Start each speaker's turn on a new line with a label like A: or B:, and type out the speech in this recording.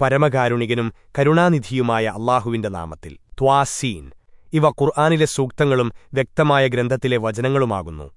A: പരമകാരുണികനും കരുണാനിധിയുമായ അള്ളാഹുവിന്റെ നാമത്തിൽ. ത്വാസീൻ. ഇവ ഖുർആാനിലെ സൂക്തങ്ങളും വ്യക്തമായ ഗ്രന്ഥത്തിലെ വചനങ്ങളുമാകുന്നു.